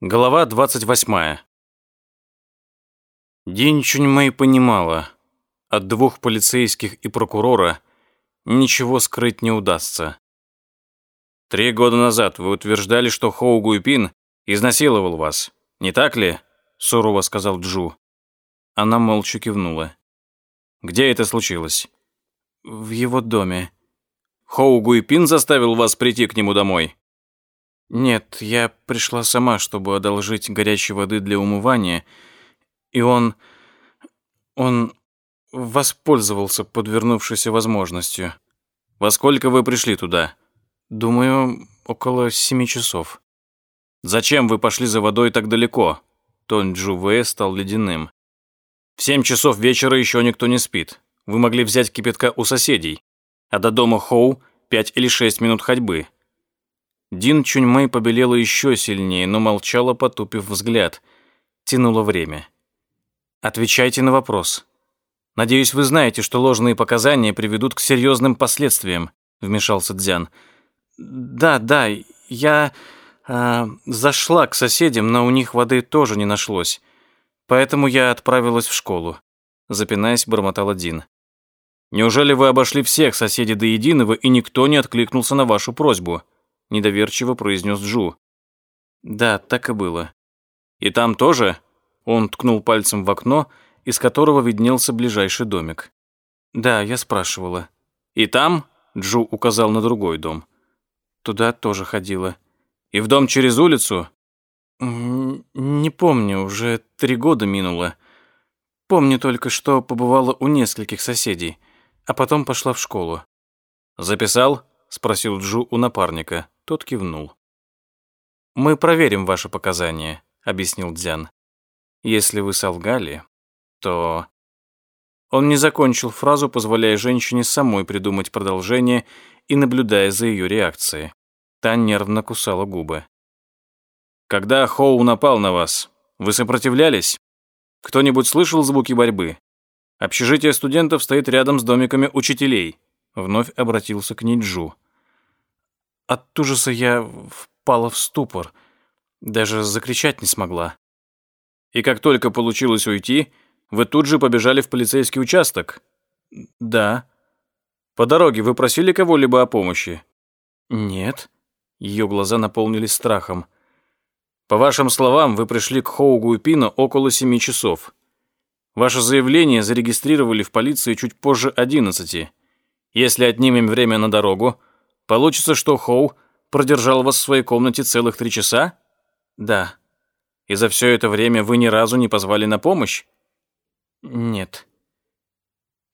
Глава 28. Дин Чуньмэй понимала, от двух полицейских и прокурора ничего скрыть не удастся. Три года назад вы утверждали, что Хоу Гуйпин изнасиловал вас, не так ли? Сурово сказал Джу. Она молча кивнула. Где это случилось? В его доме. Хоу Гуйпин заставил вас прийти к нему домой? «Нет, я пришла сама, чтобы одолжить горячей воды для умывания, и он... он воспользовался подвернувшейся возможностью». «Во сколько вы пришли туда?» «Думаю, около семи часов». «Зачем вы пошли за водой так далеко?» Тон Джуве стал ледяным. «В семь часов вечера еще никто не спит. Вы могли взять кипятка у соседей, а до дома Хоу пять или шесть минут ходьбы. Дин Чуньмэй побелела еще сильнее, но молчала, потупив взгляд. Тянуло время. «Отвечайте на вопрос. Надеюсь, вы знаете, что ложные показания приведут к серьезным последствиям», вмешался Дзян. «Да, да, я э, зашла к соседям, но у них воды тоже не нашлось. Поэтому я отправилась в школу», запинаясь, бормотал Дин. «Неужели вы обошли всех соседей до единого, и никто не откликнулся на вашу просьбу?» Недоверчиво произнес Джу. Да, так и было. И там тоже? Он ткнул пальцем в окно, из которого виднелся ближайший домик. Да, я спрашивала. И там? Джу указал на другой дом. Туда тоже ходила. И в дом через улицу? Не помню, уже три года минуло. Помню только, что побывала у нескольких соседей, а потом пошла в школу. Записал? спросил Джу у напарника. Тот кивнул. «Мы проверим ваши показания», — объяснил Дзян. «Если вы солгали, то...» Он не закончил фразу, позволяя женщине самой придумать продолжение и наблюдая за ее реакцией. Та нервно кусала губы. «Когда Хоу напал на вас, вы сопротивлялись? Кто-нибудь слышал звуки борьбы? Общежитие студентов стоит рядом с домиками учителей», — вновь обратился к Ниджу. От ужаса я впала в ступор. Даже закричать не смогла. И как только получилось уйти, вы тут же побежали в полицейский участок? Да. По дороге вы просили кого-либо о помощи? Нет. Ее глаза наполнились страхом. По вашим словам, вы пришли к Хоугу и Пину около семи часов. Ваше заявление зарегистрировали в полиции чуть позже одиннадцати. Если отнимем время на дорогу, Получится, что Хоу продержал вас в своей комнате целых три часа? Да. И за все это время вы ни разу не позвали на помощь? Нет.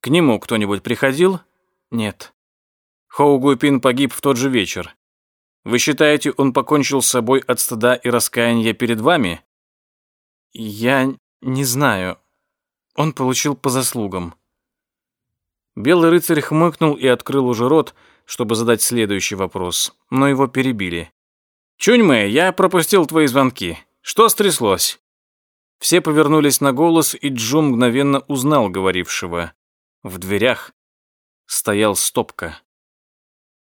К нему кто-нибудь приходил? Нет. Хоу Гуйпин погиб в тот же вечер. Вы считаете, он покончил с собой от стыда и раскаяния перед вами? Я не знаю. Он получил по заслугам. Белый рыцарь хмыкнул и открыл уже рот, чтобы задать следующий вопрос, но его перебили. «Чуньмэ, я пропустил твои звонки. Что стряслось?» Все повернулись на голос, и Джун мгновенно узнал говорившего. В дверях стоял стопка.